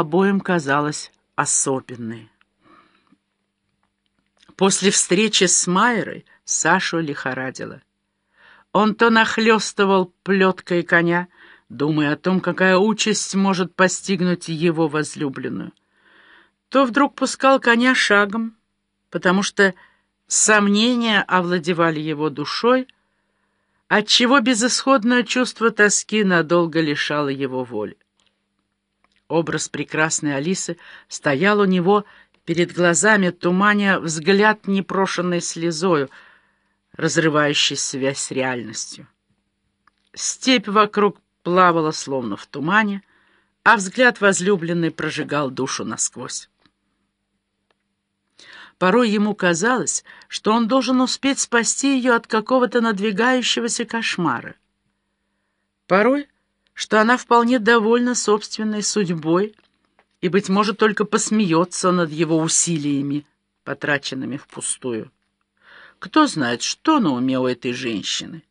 обоим казалась особенной. После встречи с Майерой Сашу лихорадило. Он то нахлестывал плеткой коня, думая о том, какая участь может постигнуть его возлюбленную, то вдруг пускал коня шагом, потому что сомнения овладевали его душой, отчего безысходное чувство тоски надолго лишало его воли. Образ прекрасной Алисы стоял у него перед глазами, туманя взгляд непрошенной слезою, разрывающей связь с реальностью. Степь вокруг плавала словно в тумане, а взгляд возлюбленной прожигал душу насквозь. Порой ему казалось, что он должен успеть спасти ее от какого-то надвигающегося кошмара. Порой, что она вполне довольна собственной судьбой и, быть может, только посмеется над его усилиями, потраченными впустую. Кто знает, что на уме у этой женщины?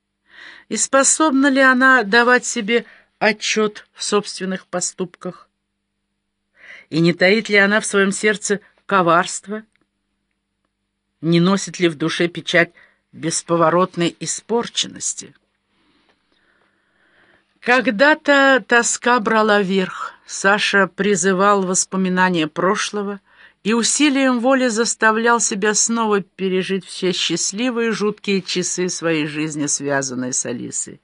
И способна ли она давать себе отчет в собственных поступках? И не таит ли она в своем сердце коварство? Не носит ли в душе печать бесповоротной испорченности? Когда-то тоска брала верх. Саша призывал воспоминания прошлого — и усилием воли заставлял себя снова пережить все счастливые жуткие часы своей жизни, связанные с Алисой.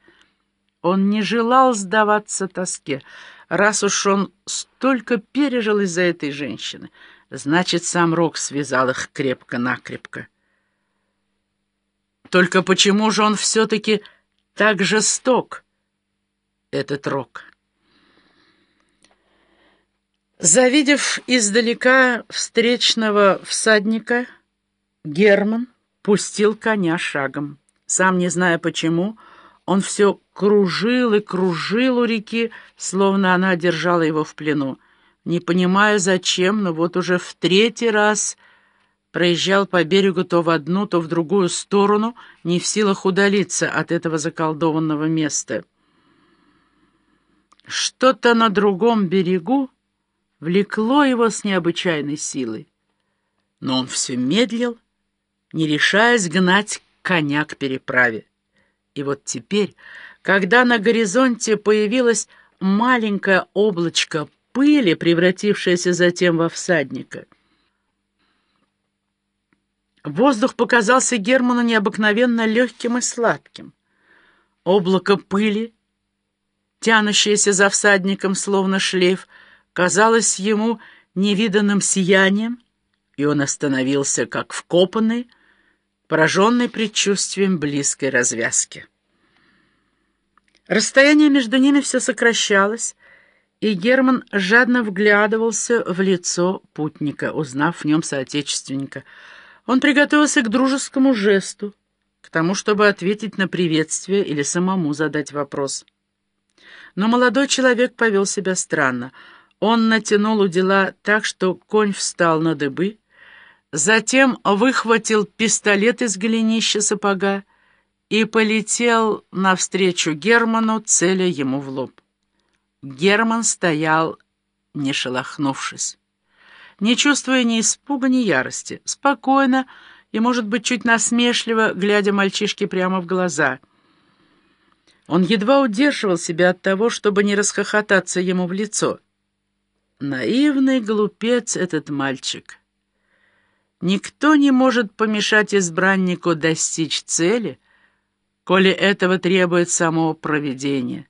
Он не желал сдаваться тоске, раз уж он столько пережил из-за этой женщины. Значит, сам Рок связал их крепко-накрепко. Только почему же он все-таки так жесток, этот Рок? Завидев издалека встречного всадника, Герман пустил коня шагом. Сам не зная почему, он все кружил и кружил у реки, словно она держала его в плену. Не понимая зачем, но вот уже в третий раз проезжал по берегу то в одну, то в другую сторону, не в силах удалиться от этого заколдованного места. Что-то на другом берегу влекло его с необычайной силой. Но он все медлил, не решаясь гнать коня к переправе. И вот теперь, когда на горизонте появилось маленькое облачко пыли, превратившееся затем во всадника, воздух показался Герману необыкновенно легким и сладким. Облако пыли, тянущееся за всадником, словно шлейф, казалось ему невиданным сиянием, и он остановился как вкопанный, пораженный предчувствием близкой развязки. Расстояние между ними все сокращалось, и Герман жадно вглядывался в лицо путника, узнав в нем соотечественника. Он приготовился к дружескому жесту, к тому, чтобы ответить на приветствие или самому задать вопрос. Но молодой человек повел себя странно — он натянул удила так, что конь встал на дыбы, затем выхватил пистолет из голенища сапога и полетел навстречу Герману, целя ему в лоб. Герман стоял, не шелохнувшись, не чувствуя ни испуга, ни ярости, спокойно и, может быть, чуть насмешливо, глядя мальчишке прямо в глаза. Он едва удерживал себя от того, чтобы не расхохотаться ему в лицо — Наивный глупец этот мальчик. Никто не может помешать избраннику достичь цели, коли этого требует само провидение.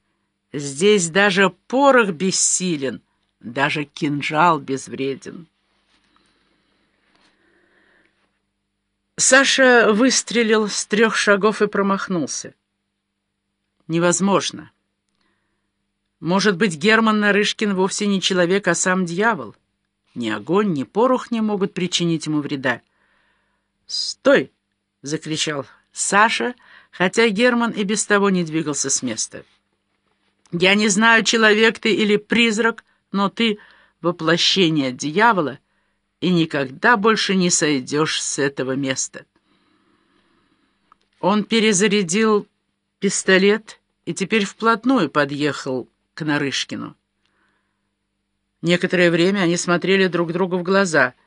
Здесь даже порох бессилен, даже кинжал безвреден. Саша выстрелил с трех шагов и промахнулся. Невозможно. Может быть, Герман Нарышкин вовсе не человек, а сам дьявол? Ни огонь, ни порох не могут причинить ему вреда. «Стой!» — закричал Саша, хотя Герман и без того не двигался с места. «Я не знаю, человек ты или призрак, но ты — воплощение дьявола, и никогда больше не сойдешь с этого места». Он перезарядил пистолет и теперь вплотную подъехал к Нарышкину. Некоторое время они смотрели друг другу в глаза —